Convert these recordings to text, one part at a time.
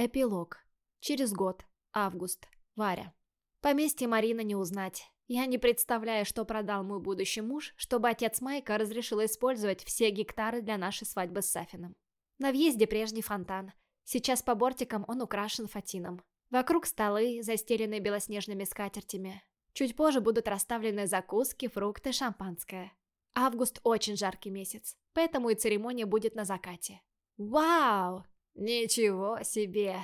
Эпилог. Через год. Август. Варя. Поместье Марина не узнать. Я не представляю, что продал мой будущий муж, чтобы отец Майка разрешил использовать все гектары для нашей свадьбы с Сафином. На въезде прежний фонтан. Сейчас по бортикам он украшен фатином. Вокруг столы, застеленные белоснежными скатертями. Чуть позже будут расставлены закуски, фрукты, шампанское. Август очень жаркий месяц, поэтому и церемония будет на закате. «Вау! Ничего себе!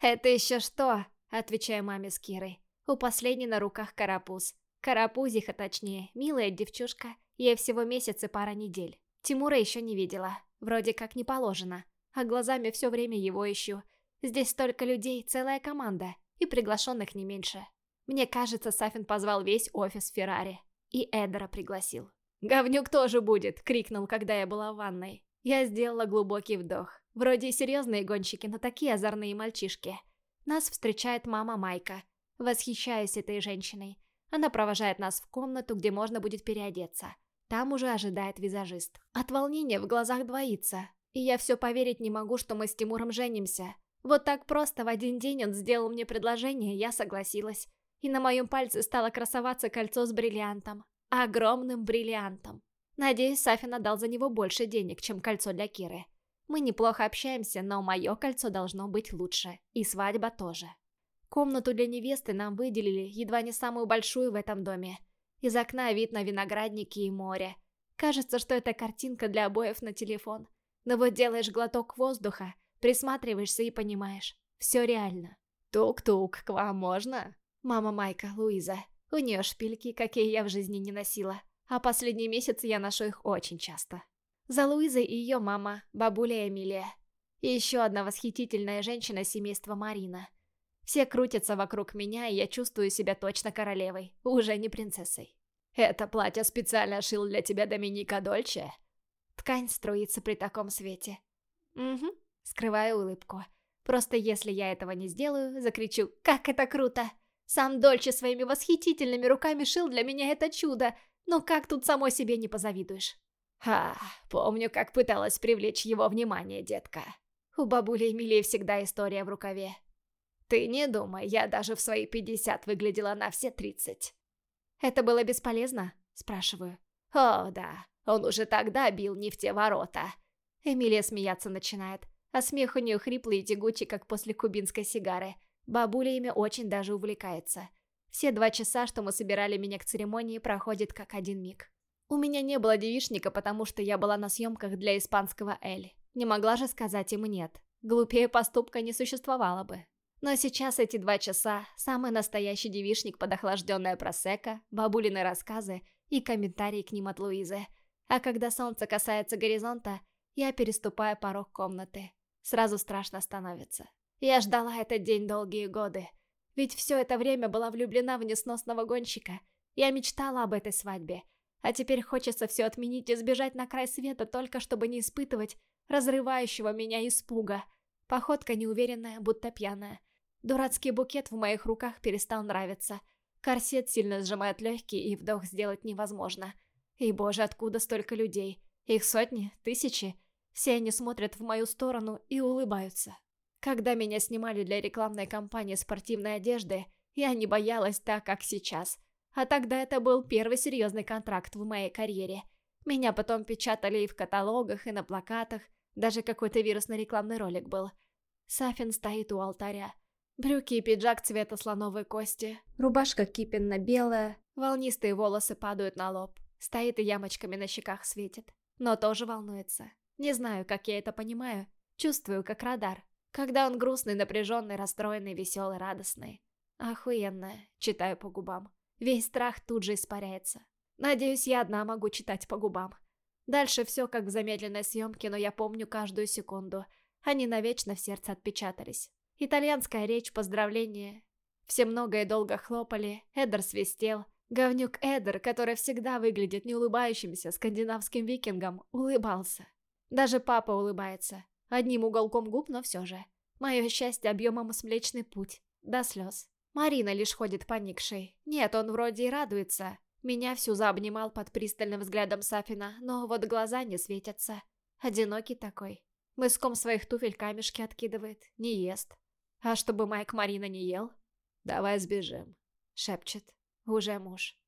Это еще что?» Отвечаю маме с Кирой. У последней на руках карапуз. Карапузиха точнее, милая девчушка. Ей всего месяц и пара недель. Тимура еще не видела. Вроде как не положено. А глазами все время его ищу. Здесь столько людей, целая команда. И приглашенных не меньше. Мне кажется, Сафин позвал весь офис Феррари. И Эдера пригласил. «Говнюк тоже будет!» — крикнул, когда я была в ванной. Я сделала глубокий вдох. Вроде и серьезные гонщики, но такие озорные мальчишки. Нас встречает мама Майка. Восхищаюсь этой женщиной. Она провожает нас в комнату, где можно будет переодеться. Там уже ожидает визажист. От волнения в глазах двоится. И я все поверить не могу, что мы с Тимуром женимся. Вот так просто в один день он сделал мне предложение, я согласилась. И на моем пальце стало красоваться кольцо с бриллиантом. Огромным бриллиантом. Надеюсь, Сафин отдал за него больше денег, чем кольцо для Киры. Мы неплохо общаемся, но мое кольцо должно быть лучше. И свадьба тоже. Комнату для невесты нам выделили, едва не самую большую в этом доме. Из окна вид на виноградники и море. Кажется, что это картинка для обоев на телефон. Но вот делаешь глоток воздуха, присматриваешься и понимаешь. Все реально. «Тук-тук, к вам можно?» Мама Майка, Луиза. У нее шпильки, какие я в жизни не носила. А последние месяцы я ношу их очень часто. За Луизой и ее мама, бабуля Эмилия. И еще одна восхитительная женщина семейства Марина – все крутятся вокруг меня, и я чувствую себя точно королевой, уже не принцессой. «Это платье специально шил для тебя Доминика Дольче?» Ткань струится при таком свете. «Угу», скрываю улыбку. Просто если я этого не сделаю, закричу «Как это круто!» Сам Дольче своими восхитительными руками шил для меня это чудо, но как тут самой себе не позавидуешь? Ха, помню, как пыталась привлечь его внимание, детка. У бабули Эмилии всегда история в рукаве. Ты не думай, я даже в свои 50 выглядела на все 30. Это было бесполезно? Спрашиваю. О, да, он уже тогда бил не в те ворота. Эмилия смеяться начинает, а смех у нее хриплый и тягучий, как после кубинской сигары. Бабуля ими очень даже увлекается. Все два часа, что мы собирали меня к церемонии, проходит как один миг. У меня не было девишника, потому что я была на съемках для испанского «Эль». Не могла же сказать им «нет». Глупее поступка не существовало бы. Но сейчас эти два часа – самый настоящий девишник под охлажденное просека, бабулины рассказы и комментарии к ним от Луизы. А когда солнце касается горизонта, я переступаю порог комнаты. Сразу страшно становится. Я ждала этот день долгие годы. Ведь все это время была влюблена в несносного гонщика. Я мечтала об этой свадьбе. А теперь хочется все отменить и сбежать на край света, только чтобы не испытывать разрывающего меня испуга. Походка неуверенная, будто пьяная. Дурацкий букет в моих руках перестал нравиться. Корсет сильно сжимает легкие, и вдох сделать невозможно. И боже, откуда столько людей? Их сотни, тысячи. Все они смотрят в мою сторону и улыбаются. Когда меня снимали для рекламной кампании спортивной одежды, я не боялась так, как сейчас. А тогда это был первый серьезный контракт в моей карьере. Меня потом печатали и в каталогах, и на плакатах. Даже какой-то вирусный рекламный ролик был. Сафин стоит у алтаря. Брюки и пиджак цвета слоновой кости, рубашка кипенно-белая, волнистые волосы падают на лоб, стоит и ямочками на щеках светит, но тоже волнуется. Не знаю, как я это понимаю, чувствую, как радар. Когда он грустный, напряженный, расстроенный, веселый, радостный. Охуенно, читаю по губам. Весь страх тут же испаряется. Надеюсь, я одна могу читать по губам. Дальше все как в замедленной съемке, но я помню каждую секунду. Они навечно в сердце отпечатались. Итальянская речь, поздравления. Все много и долго хлопали, Эдер свистел. Говнюк Эдер, который всегда выглядит неулыбающимся скандинавским викингом, улыбался. Даже папа улыбается. Одним уголком губ, но все же. Мое счастье объемом с Млечный Путь. До слез. Марина лишь ходит поникшей. Нет, он вроде и радуется. Меня всю заобнимал под пристальным взглядом Сафина, но вот глаза не светятся. Одинокий такой. Мыском своих туфель камешки откидывает, не ест. А чтобы Майк Марина не ел? Давай сбежим. Шепчет. Уже муж.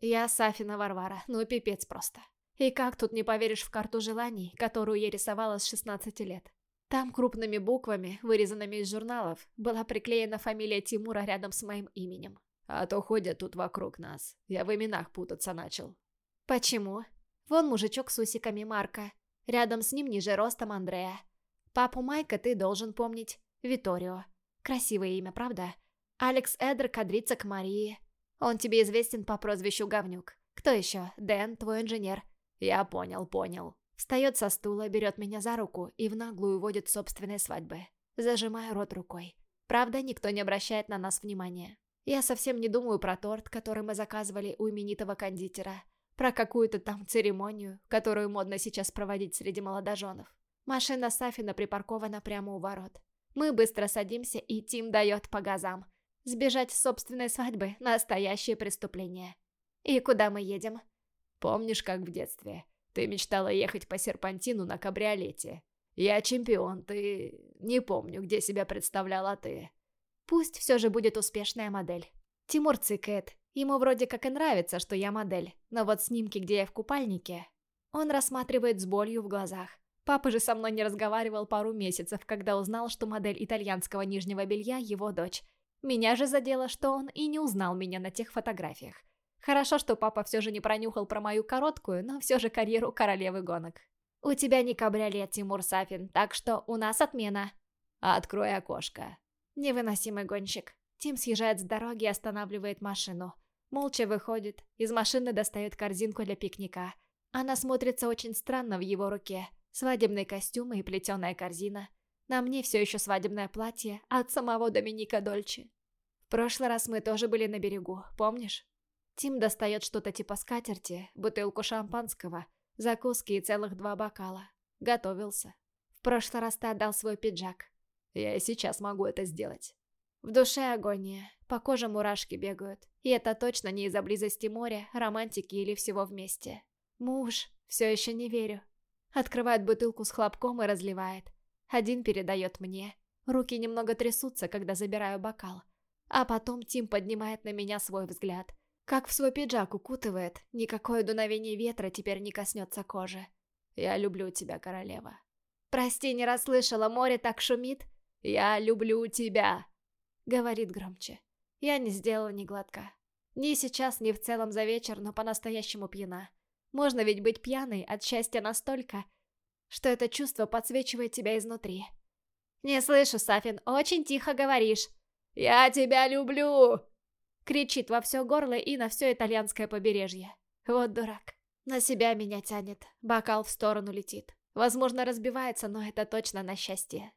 Я Сафина Варвара, ну пипец просто. И как тут не поверишь в карту желаний, которую я рисовала с 16 лет? Там крупными буквами, вырезанными из журналов, была приклеена фамилия Тимура рядом с моим именем. А то ходят тут вокруг нас. Я в именах путаться начал. Почему? Вон мужичок с усиками Марка. Рядом с ним ниже ростом Андрея. Папу Майка ты должен помнить. Виторио. Красивое имя, правда? Алекс Эдер кадрится к Марии. Он тебе известен по прозвищу Говнюк. Кто еще? Дэн, твой инженер. Я понял, понял. Встает со стула, берет меня за руку и в наглую водит собственной свадьбы. Зажимаю рот рукой. Правда, никто не обращает на нас внимания. Я совсем не думаю про торт, который мы заказывали у именитого кондитера. Про какую-то там церемонию, которую модно сейчас проводить среди молодоженов. Машина Сафина припаркована прямо у ворот. Мы быстро садимся, и Тим дает по газам. Сбежать с собственной свадьбы – настоящее преступление. И куда мы едем? Помнишь, как в детстве? Ты мечтала ехать по серпантину на кабриолете. Я чемпион, ты... Не помню, где себя представляла ты. Пусть все же будет успешная модель. Тимур цикает. Ему вроде как и нравится, что я модель. Но вот снимки, где я в купальнике, он рассматривает с болью в глазах. Папа же со мной не разговаривал пару месяцев, когда узнал, что модель итальянского нижнего белья – его дочь. Меня же задело, что он и не узнал меня на тех фотографиях. Хорошо, что папа все же не пронюхал про мою короткую, но все же карьеру королевы гонок. «У тебя не кабриолет, Тимур Сафин, так что у нас отмена». «Открой окошко». Невыносимый гонщик. Тим съезжает с дороги и останавливает машину. Молча выходит, из машины достает корзинку для пикника. Она смотрится очень странно в его руке. Свадебный костюм и плетеная корзина. На мне все еще свадебное платье от самого Доминика Дольче. В прошлый раз мы тоже были на берегу, помнишь? Тим достает что-то типа скатерти, бутылку шампанского, закуски и целых два бокала. Готовился. В прошлый раз ты отдал свой пиджак. Я и сейчас могу это сделать. В душе агония, по коже мурашки бегают. И это точно не из-за близости моря, романтики или всего вместе. Муж, все еще не верю. Открывает бутылку с хлопком и разливает. Один передает мне. Руки немного трясутся, когда забираю бокал. А потом Тим поднимает на меня свой взгляд. Как в свой пиджак укутывает, никакое дуновение ветра теперь не коснется кожи. «Я люблю тебя, королева». «Прости, не расслышала, море так шумит». «Я люблю тебя», — говорит громче. Я не сделала ни глотка. Ни сейчас, ни в целом за вечер, но по-настоящему пьяна. Можно ведь быть пьяной от счастья настолько, что это чувство подсвечивает тебя изнутри. «Не слышу, Сафин, очень тихо говоришь». «Я тебя люблю!» Кричит во все горло и на все итальянское побережье. Вот дурак. На себя меня тянет. Бокал в сторону летит. Возможно, разбивается, но это точно на счастье.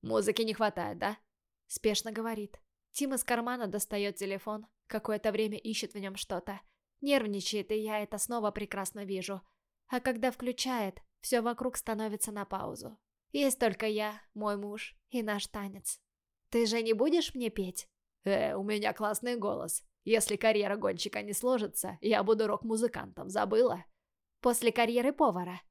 «Музыки не хватает, да?» Спешно говорит. Тим из кармана достает телефон. Какое-то время ищет в нем что-то. Нервничает, и я это снова прекрасно вижу. А когда включает, все вокруг становится на паузу. Есть только я, мой муж и наш танец. Ты же не будешь мне петь? Э, у меня классный голос. Если карьера гонщика не сложится, я буду рок-музыкантом, забыла? После карьеры повара.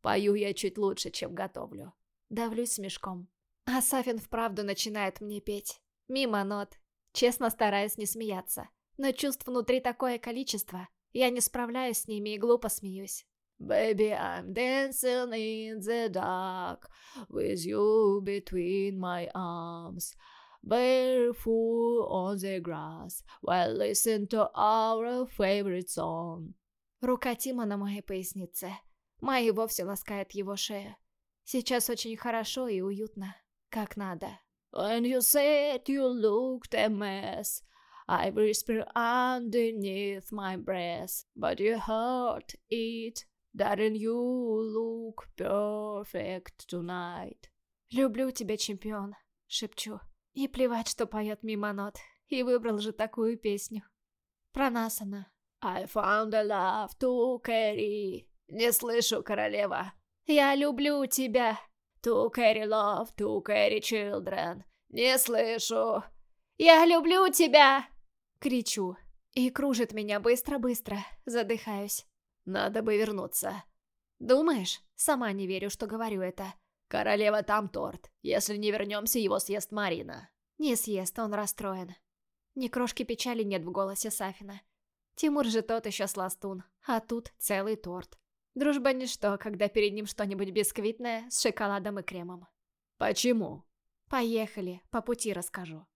Пою я чуть лучше, чем готовлю. Давлюсь смешком. А Сафин вправду начинает мне петь. Мимо нот. Честно стараюсь не смеяться но чувств внутри такое количество. Я не справляюсь с ними и глупо смеюсь. Baby, I'm dancing in the dark with you between my arms. Barefoot on the grass while listen to our favorite song. Рука Тима на моей пояснице. Майя вовсе ласкает его шею. Сейчас очень хорошо и уютно, как надо. When you said you looked a mess, I whisper underneath my breath, but you heard it. Darling, you look perfect tonight. Люблю тебя, чемпион, шепчу. И плевать, что поет мимо нот. И выбрал же такую песню. Про нас она. I found a love to carry. Не слышу, королева. Я люблю тебя. To carry love, to carry children. Не слышу. Я люблю тебя. Кричу. И кружит меня быстро-быстро. Задыхаюсь. Надо бы вернуться. Думаешь? Сама не верю, что говорю это. Королева, там торт. Если не вернемся, его съест Марина. Не съест, он расстроен. Ни крошки печали нет в голосе Сафина. Тимур же тот еще сластун, а тут целый торт. Дружба ничто, когда перед ним что-нибудь бисквитное с шоколадом и кремом. «Почему?» «Поехали, по пути расскажу».